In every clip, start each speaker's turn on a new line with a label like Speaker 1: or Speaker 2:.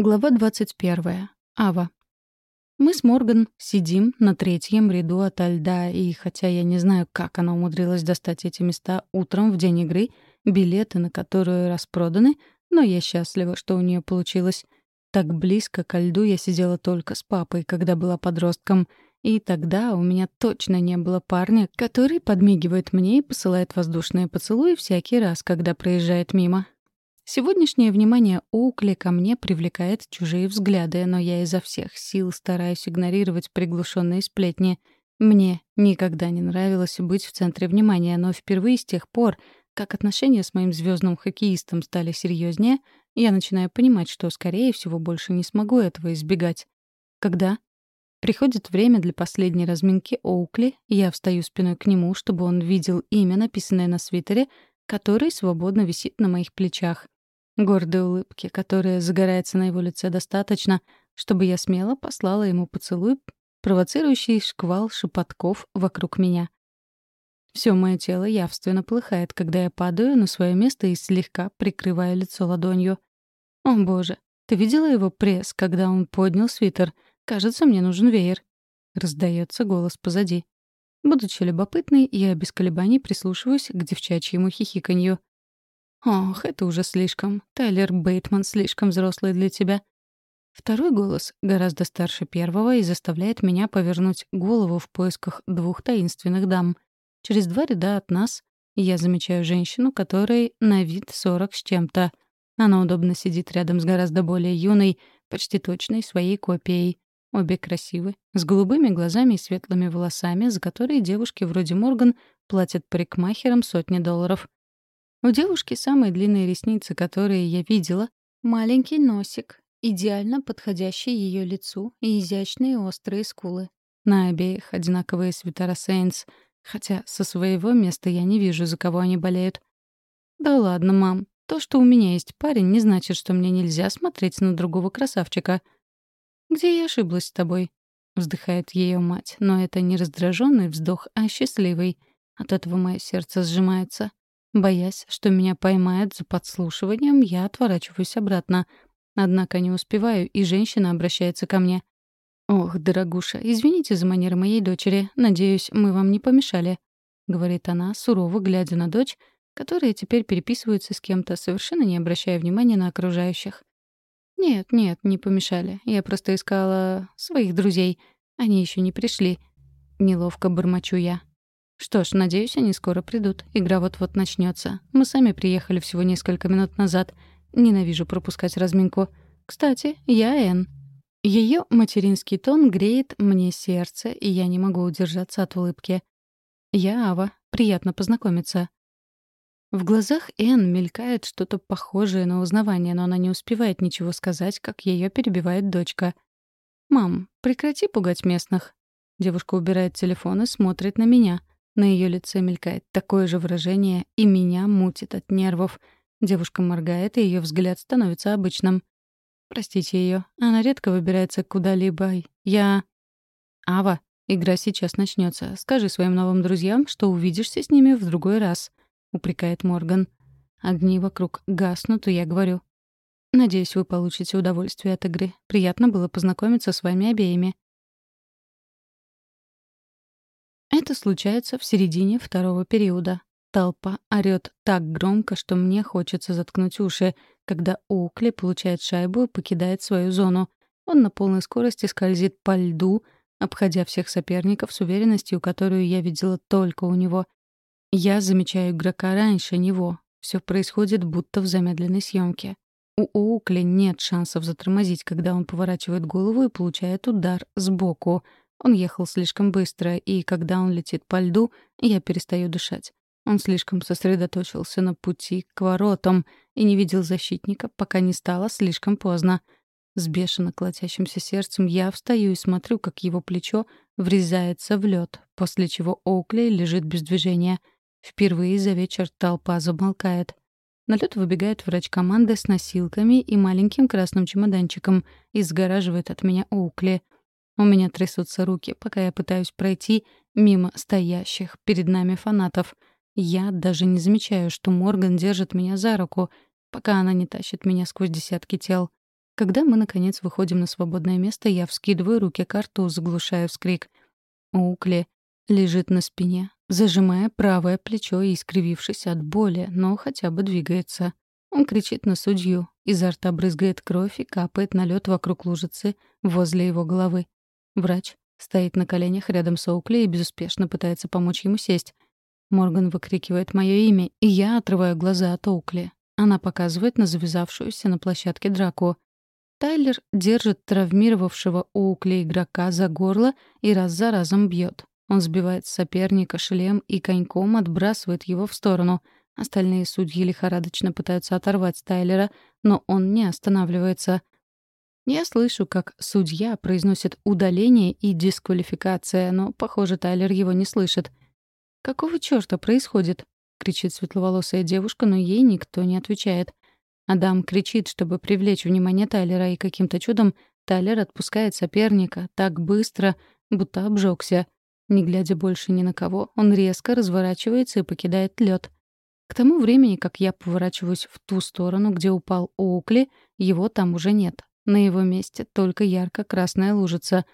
Speaker 1: Глава 21. Ава. Мы с Морган сидим на третьем ряду от льда, и хотя я не знаю, как она умудрилась достать эти места утром в день игры, билеты на которые распроданы, но я счастлива, что у нее получилось. Так близко к льду я сидела только с папой, когда была подростком, и тогда у меня точно не было парня, который подмигивает мне и посылает воздушные поцелуи всякий раз, когда проезжает мимо. Сегодняшнее внимание Оукли ко мне привлекает чужие взгляды, но я изо всех сил стараюсь игнорировать приглушенные сплетни. Мне никогда не нравилось быть в центре внимания, но впервые с тех пор, как отношения с моим звездным хоккеистом стали серьезнее, я начинаю понимать, что, скорее всего, больше не смогу этого избегать. Когда приходит время для последней разминки Оукли, я встаю спиной к нему, чтобы он видел имя, написанное на свитере, который свободно висит на моих плечах. Гордой улыбки, которая загорается на его лице достаточно, чтобы я смело послала ему поцелуй, провоцирующий шквал шепотков вокруг меня. Все мое тело явственно полыхает, когда я падаю на свое место и слегка прикрываю лицо ладонью. «О, боже, ты видела его пресс, когда он поднял свитер? Кажется, мне нужен веер». Раздается голос позади. Будучи любопытной, я без колебаний прислушиваюсь к девчачьему хихиканью. «Ох, это уже слишком. Тайлер Бейтман слишком взрослый для тебя». Второй голос гораздо старше первого и заставляет меня повернуть голову в поисках двух таинственных дам. Через два ряда от нас я замечаю женщину, которой на вид сорок с чем-то. Она удобно сидит рядом с гораздо более юной, почти точной своей копией. Обе красивы, с голубыми глазами и светлыми волосами, за которые девушки вроде Морган платят парикмахерам сотни долларов. У девушки самые длинные ресницы, которые я видела, маленький носик, идеально подходящий ее лицу и изящные острые скулы. На обеих одинаковые свитера Сейнс, хотя со своего места я не вижу, за кого они болеют. «Да ладно, мам. То, что у меня есть парень, не значит, что мне нельзя смотреть на другого красавчика». «Где я ошиблась с тобой?» — вздыхает ее мать, но это не раздраженный вздох, а счастливый. От этого мое сердце сжимается. Боясь, что меня поймают за подслушиванием, я отворачиваюсь обратно. Однако не успеваю, и женщина обращается ко мне. «Ох, дорогуша, извините за манеры моей дочери. Надеюсь, мы вам не помешали», — говорит она, сурово глядя на дочь, которая теперь переписывается с кем-то, совершенно не обращая внимания на окружающих. «Нет, нет, не помешали. Я просто искала своих друзей. Они еще не пришли». Неловко бормочу я. Что ж, надеюсь, они скоро придут. Игра вот-вот начнется. Мы сами приехали всего несколько минут назад. Ненавижу пропускать разминку. Кстати, я Энн. Ее материнский тон греет мне сердце, и я не могу удержаться от улыбки. Я Ава. Приятно познакомиться. В глазах Энн мелькает что-то похожее на узнавание, но она не успевает ничего сказать, как ее перебивает дочка. «Мам, прекрати пугать местных». Девушка убирает телефон и смотрит на меня. На ее лице мелькает такое же выражение, и меня мутит от нервов. Девушка моргает, и ее взгляд становится обычным. Простите ее, она редко выбирается куда-либо. Я... Ава, игра сейчас начнется. Скажи своим новым друзьям, что увидишься с ними в другой раз, упрекает Морган. Огни вокруг гаснут, и я говорю. Надеюсь, вы получите удовольствие от игры. Приятно было познакомиться с вами обеими. Это случается в середине второго периода. Толпа орёт так громко, что мне хочется заткнуть уши, когда Оукли получает шайбу и покидает свою зону. Он на полной скорости скользит по льду, обходя всех соперников с уверенностью, которую я видела только у него. Я замечаю игрока раньше него. Все происходит будто в замедленной съемке. У Оукли нет шансов затормозить, когда он поворачивает голову и получает удар сбоку — он ехал слишком быстро, и когда он летит по льду, я перестаю дышать. Он слишком сосредоточился на пути к воротам и не видел защитника, пока не стало слишком поздно. С бешено колотящимся сердцем я встаю и смотрю, как его плечо врезается в лед, после чего Оукли лежит без движения. Впервые за вечер толпа замолкает. На лед выбегает врач команды с носилками и маленьким красным чемоданчиком и сгораживает от меня Оукли — у меня трясутся руки, пока я пытаюсь пройти мимо стоящих перед нами фанатов. Я даже не замечаю, что Морган держит меня за руку, пока она не тащит меня сквозь десятки тел. Когда мы, наконец, выходим на свободное место, я вскидываю руки к рту, заглушая вскрик. Укли лежит на спине, зажимая правое плечо и искривившись от боли, но хотя бы двигается. Он кричит на судью, изо рта брызгает кровь и капает на лед вокруг лужицы возле его головы. Врач стоит на коленях рядом с Оукли и безуспешно пытается помочь ему сесть. Морган выкрикивает мое имя, и я отрываю глаза от Оукли. Она показывает на завязавшуюся на площадке драку. Тайлер держит травмировавшего Оукли игрока за горло и раз за разом бьет. Он сбивает соперника шлем и коньком отбрасывает его в сторону. Остальные судьи лихорадочно пытаются оторвать Тайлера, но он не останавливается. Я слышу, как судья произносит удаление и дисквалификация, но, похоже, Тайлер его не слышит. «Какого чёрта происходит?» — кричит светловолосая девушка, но ей никто не отвечает. Адам кричит, чтобы привлечь внимание Тайлера, и каким-то чудом Тайлер отпускает соперника так быстро, будто обжегся. Не глядя больше ни на кого, он резко разворачивается и покидает лед. К тому времени, как я поворачиваюсь в ту сторону, где упал Оукли, его там уже нет. На его месте только ярко-красная лужица.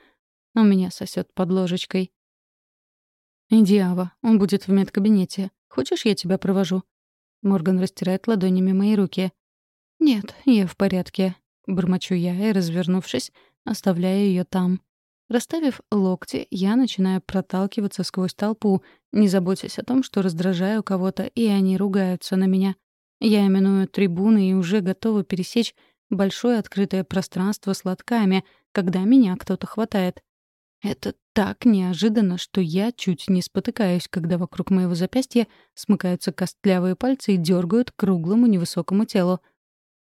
Speaker 1: У меня сосет под ложечкой. «Иди, Ава, он будет в медкабинете. Хочешь, я тебя провожу?» Морган растирает ладонями мои руки. «Нет, я в порядке», — бормочу я и, развернувшись, оставляю ее там. Расставив локти, я начинаю проталкиваться сквозь толпу, не заботясь о том, что раздражаю кого-то, и они ругаются на меня. Я именую трибуны и уже готова пересечь большое открытое пространство с лотками, когда меня кто-то хватает. Это так неожиданно, что я чуть не спотыкаюсь, когда вокруг моего запястья смыкаются костлявые пальцы и дергают круглому невысокому телу.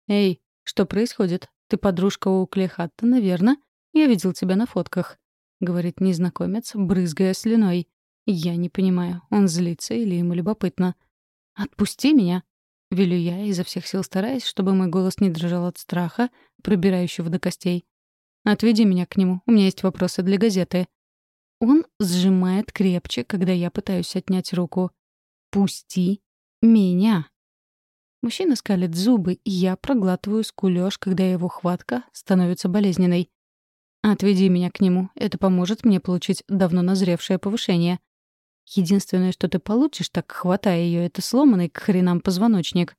Speaker 1: «Эй, что происходит? Ты подружка у Клехаттона, верно?» Я видел тебя на фотках», — говорит незнакомец, брызгая слюной. Я не понимаю, он злится или ему любопытно. «Отпусти меня!» — велю я, изо всех сил стараясь, чтобы мой голос не дрожал от страха, пробирающего до костей. «Отведи меня к нему, у меня есть вопросы для газеты». Он сжимает крепче, когда я пытаюсь отнять руку. «Пусти меня!» Мужчина скалит зубы, и я проглатываю скулёж, когда его хватка становится болезненной. Отведи меня к нему. Это поможет мне получить давно назревшее повышение. Единственное, что ты получишь, так хватая ее, это сломанный к хренам позвоночник.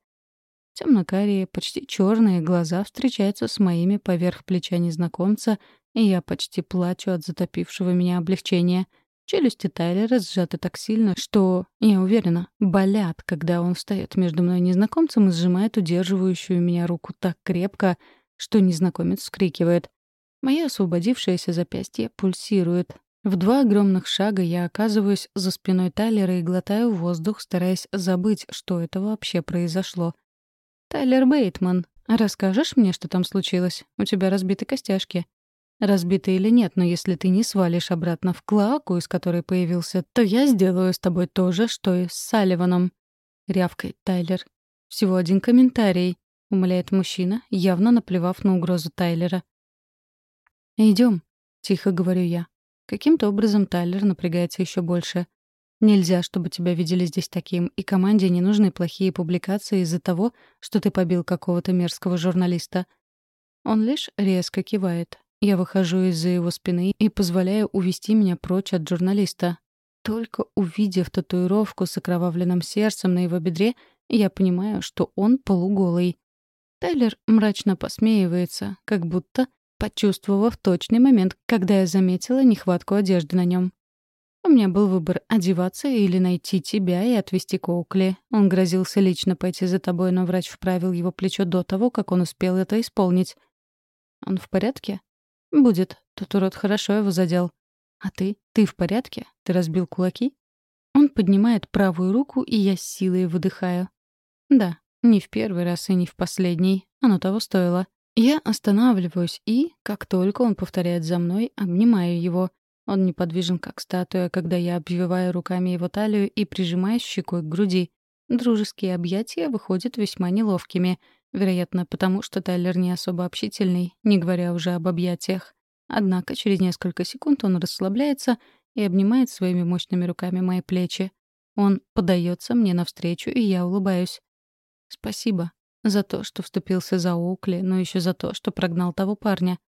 Speaker 1: Темно-карие, почти черные глаза встречаются с моими поверх плеча незнакомца, и я почти плачу от затопившего меня облегчения. Челюсти Тайлера сжаты так сильно, что, я уверена, болят, когда он встает между мной и незнакомцем и сжимает удерживающую меня руку так крепко, что незнакомец вскрикивает. Мое освободившееся запястье пульсирует. В два огромных шага я оказываюсь за спиной Тайлера и глотаю воздух, стараясь забыть, что это вообще произошло. «Тайлер Бейтман, расскажешь мне, что там случилось? У тебя разбиты костяшки». Разбиты или нет, но если ты не свалишь обратно в клаку, из которой появился, то я сделаю с тобой то же, что и с Салливаном. Рявкает Тайлер. Всего один комментарий, умоляет мужчина, явно наплевав на угрозу Тайлера. Идем, тихо говорю я. Каким-то образом Тайлер напрягается еще больше. Нельзя, чтобы тебя видели здесь таким, и команде не нужны плохие публикации из-за того, что ты побил какого-то мерзкого журналиста. Он лишь резко кивает. Я выхожу из-за его спины и позволяю увести меня прочь от журналиста. Только увидев татуировку с окровавленным сердцем на его бедре, я понимаю, что он полуголый. Тайлер мрачно посмеивается, как будто почувствовав точный момент, когда я заметила нехватку одежды на нем. У меня был выбор — одеваться или найти тебя и отвезти к. Он грозился лично пойти за тобой, но врач вправил его плечо до того, как он успел это исполнить. Он в порядке? Будет. Тот урод хорошо его задел. А ты? Ты в порядке? Ты разбил кулаки? Он поднимает правую руку, и я с силой выдыхаю. Да, не в первый раз и не в последний. Оно того стоило. Я останавливаюсь и, как только он повторяет за мной, обнимаю его. Он неподвижен, как статуя, когда я обвиваю руками его талию и прижимаю щекой к груди. Дружеские объятия выходят весьма неловкими, вероятно, потому что Тайлер не особо общительный, не говоря уже об объятиях. Однако через несколько секунд он расслабляется и обнимает своими мощными руками мои плечи. Он подается мне навстречу, и я улыбаюсь. «Спасибо», За то, что вступился за Оукли, но еще за то, что прогнал того парня.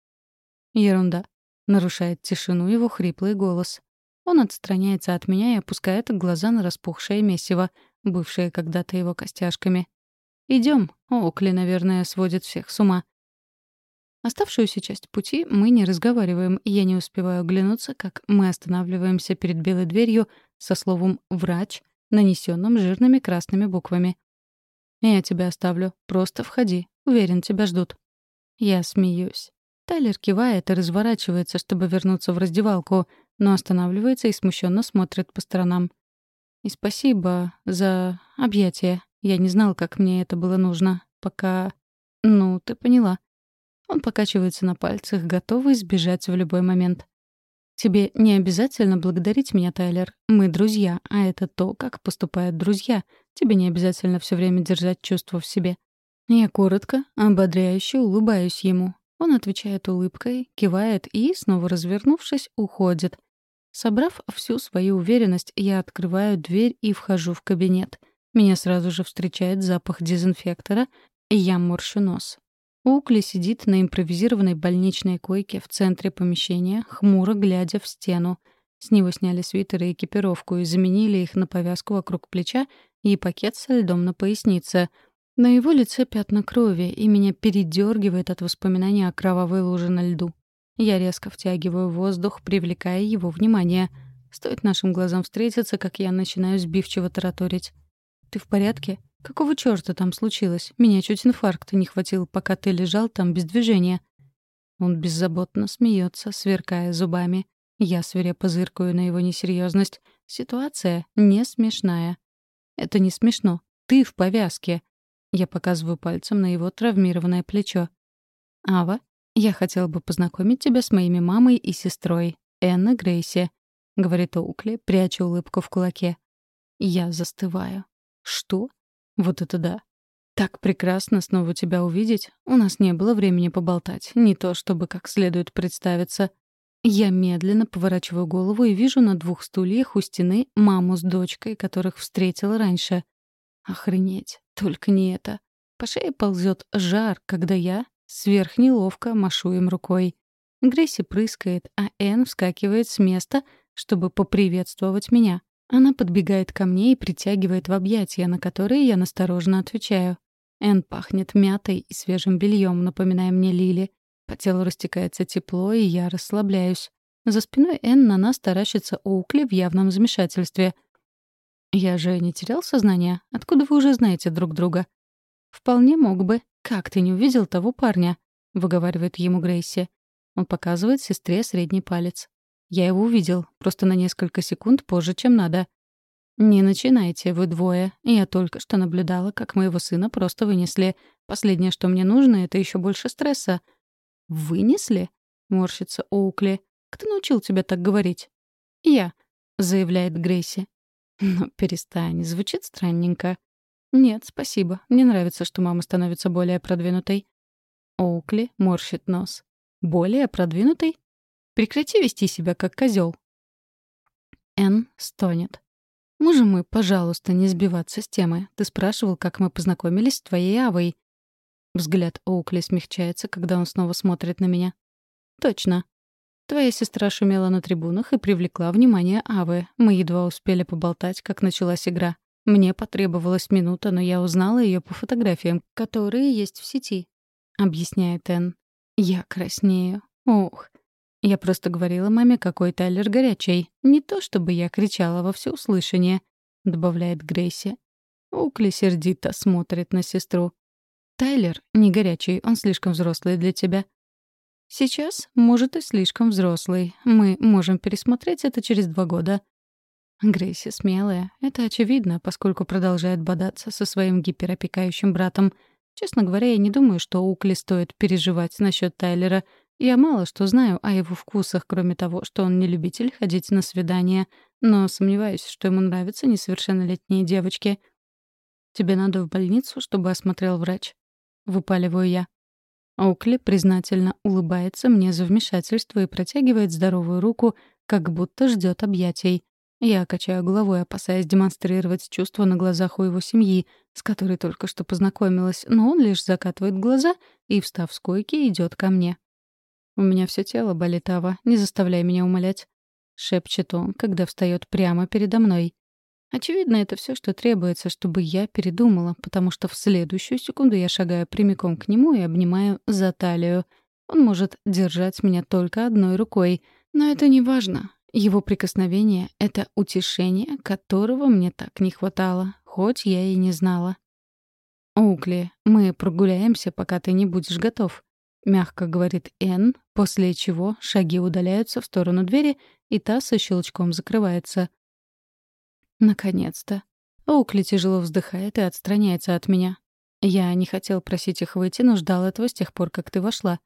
Speaker 1: Ерунда. Нарушает тишину его хриплый голос. Он отстраняется от меня и опускает глаза на распухшее месиво, бывшее когда-то его костяшками. Идем. Оукли, наверное, сводит всех с ума. Оставшуюся часть пути мы не разговариваем, и я не успеваю оглянуться, как мы останавливаемся перед белой дверью со словом «врач», нанесенным жирными красными буквами. «Я тебя оставлю. Просто входи. Уверен, тебя ждут». Я смеюсь. Тайлер кивает и разворачивается, чтобы вернуться в раздевалку, но останавливается и смущенно смотрит по сторонам. «И спасибо за объятие. Я не знал, как мне это было нужно. Пока... Ну, ты поняла». Он покачивается на пальцах, готовый сбежать в любой момент. «Тебе не обязательно благодарить меня, Тайлер. Мы друзья, а это то, как поступают друзья. Тебе не обязательно все время держать чувства в себе». Я коротко, ободряюще улыбаюсь ему. Он отвечает улыбкой, кивает и, снова развернувшись, уходит. Собрав всю свою уверенность, я открываю дверь и вхожу в кабинет. Меня сразу же встречает запах дезинфектора, и я морщу нос. Укли сидит на импровизированной больничной койке в центре помещения, хмуро глядя в стену. С него сняли свитер и экипировку и заменили их на повязку вокруг плеча и пакет со льдом на пояснице. На его лице пятна крови, и меня передергивает от воспоминания о кровавой луже на льду. Я резко втягиваю воздух, привлекая его внимание. Стоит нашим глазам встретиться, как я начинаю сбивчиво тараторить. «Ты в порядке?» Какого чёрта там случилось? Меня чуть инфаркта не хватил, пока ты лежал там без движения. Он беззаботно смеется, сверкая зубами. Я свирепо зыркаю на его несерьезность. Ситуация не смешная. Это не смешно. Ты в повязке. Я показываю пальцем на его травмированное плечо. Ава, я хотела бы познакомить тебя с моими мамой и сестрой, Энн и Грейси, говорит Оукли, пряча улыбку в кулаке. Я застываю. Что? Вот это да. Так прекрасно снова тебя увидеть. У нас не было времени поболтать. Не то, чтобы как следует представиться. Я медленно поворачиваю голову и вижу на двух стульях у стены маму с дочкой, которых встретила раньше. Охренеть. Только не это. По шее ползет жар, когда я сверхнеловко машу им рукой. Грейси прыскает, а Энн вскакивает с места, чтобы поприветствовать меня. Она подбегает ко мне и притягивает в объятия, на которые я настороженно отвечаю. Эн пахнет мятой и свежим бельем, напоминая мне Лили. По телу растекается тепло, и я расслабляюсь. За спиной Эн на нас таращится Оукли в явном замешательстве. «Я же не терял сознание? Откуда вы уже знаете друг друга?» «Вполне мог бы. Как ты не увидел того парня?» — выговаривает ему Грейси. Он показывает сестре средний палец. Я его увидел, просто на несколько секунд позже, чем надо. «Не начинайте, вы двое. Я только что наблюдала, как моего сына просто вынесли. Последнее, что мне нужно, — это еще больше стресса». «Вынесли?» — морщится Оукли. «Кто научил тебя так говорить?» «Я», — заявляет Грейси. «Ну, перестань, звучит странненько». «Нет, спасибо. Мне нравится, что мама становится более продвинутой». Оукли морщит нос. «Более продвинутой? Прекрати вести себя как козел. Н стонет. «Можем мы, пожалуйста, не сбиваться с темы? Ты спрашивал, как мы познакомились с твоей Авой». Взгляд Оукли смягчается, когда он снова смотрит на меня. «Точно. Твоя сестра шумела на трибунах и привлекла внимание Авы. Мы едва успели поболтать, как началась игра. Мне потребовалась минута, но я узнала ее по фотографиям, которые есть в сети», — объясняет Энн. «Я краснею. Ох, я просто говорила маме, какой Тайлер горячий. Не то чтобы я кричала во всеуслышание», — добавляет Грейси. Укли сердито смотрит на сестру. «Тайлер не горячий, он слишком взрослый для тебя». «Сейчас, может, и слишком взрослый. Мы можем пересмотреть это через два года». Грейси смелая. Это очевидно, поскольку продолжает бодаться со своим гиперопекающим братом. Честно говоря, я не думаю, что Укли стоит переживать насчет Тайлера — я мало что знаю о его вкусах, кроме того, что он не любитель ходить на свидания, но сомневаюсь, что ему нравятся несовершеннолетние девочки. «Тебе надо в больницу, чтобы осмотрел врач?» — выпаливаю я. Оукли признательно улыбается мне за вмешательство и протягивает здоровую руку, как будто ждет объятий. Я качаю головой, опасаясь демонстрировать чувства на глазах у его семьи, с которой только что познакомилась, но он лишь закатывает глаза и, встав с койки, идет ко мне. «У меня все тело болит, Ава, не заставляй меня умолять», — шепчет он, когда встает прямо передо мной. Очевидно, это все, что требуется, чтобы я передумала, потому что в следующую секунду я шагаю прямиком к нему и обнимаю за талию. Он может держать меня только одной рукой, но это не важно. Его прикосновение — это утешение, которого мне так не хватало, хоть я и не знала. «Укли, мы прогуляемся, пока ты не будешь готов», — мягко говорит Энн, после чего шаги удаляются в сторону двери, и та со щелчком закрывается. Наконец-то. Оукли тяжело вздыхает и отстраняется от меня. Я не хотел просить их выйти, но ждал этого с тех пор, как ты вошла.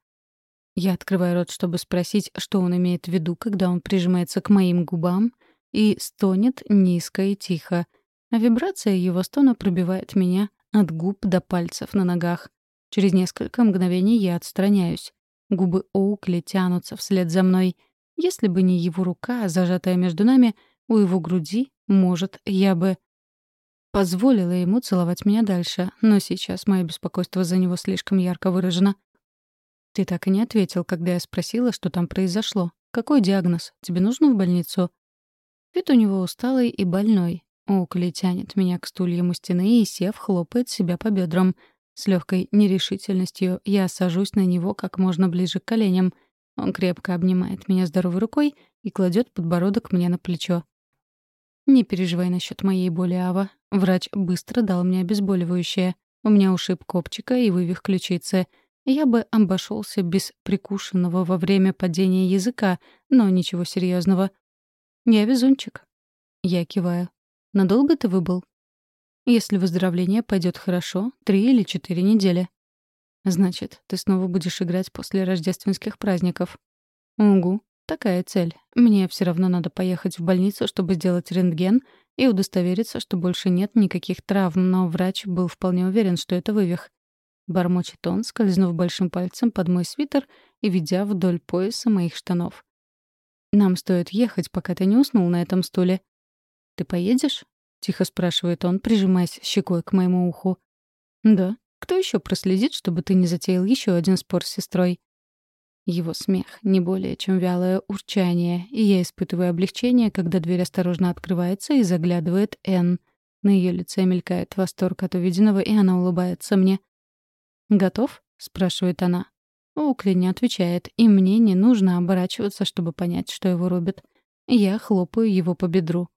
Speaker 1: Я открываю рот, чтобы спросить, что он имеет в виду, когда он прижимается к моим губам и стонет низко и тихо. А вибрация его стона пробивает меня от губ до пальцев на ногах. Через несколько мгновений я отстраняюсь. Губы Оукли тянутся вслед за мной. Если бы не его рука, зажатая между нами, у его груди может, я бы позволила ему целовать меня дальше, но сейчас мое беспокойство за него слишком ярко выражено. Ты так и не ответил, когда я спросила, что там произошло. Какой диагноз? Тебе нужно в больницу? Вид у него усталый и больной. Оукли тянет меня к стульям у стены и, сев, хлопает себя по бедрам. С легкой нерешительностью я сажусь на него как можно ближе к коленям. Он крепко обнимает меня здоровой рукой и кладет подбородок мне на плечо. «Не переживай насчет моей боли, Ава. Врач быстро дал мне обезболивающее. У меня ушиб копчика и вывих ключицы. Я бы обошелся без прикушенного во время падения языка, но ничего серьезного. Я везунчик». Я киваю. «Надолго ты выбыл?» «Если выздоровление пойдет хорошо, три или четыре недели». «Значит, ты снова будешь играть после рождественских праздников?» «Угу. Такая цель. Мне все равно надо поехать в больницу, чтобы сделать рентген и удостовериться, что больше нет никаких травм, но врач был вполне уверен, что это вывих. Бормочет он, скользнув большим пальцем под мой свитер и ведя вдоль пояса моих штанов. «Нам стоит ехать, пока ты не уснул на этом стуле». «Ты поедешь?» — тихо спрашивает он, прижимаясь щекой к моему уху. «Да. Кто еще проследит, чтобы ты не затеял еще один спор с сестрой?» Его смех — не более чем вялое урчание, и я испытываю облегчение, когда дверь осторожно открывается и заглядывает Энн. На ее лице мелькает восторг от увиденного, и она улыбается мне. «Готов?» — спрашивает она. Укли не отвечает, и мне не нужно оборачиваться, чтобы понять, что его рубят. Я хлопаю его по бедру.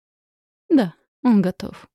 Speaker 1: «Да, он готов».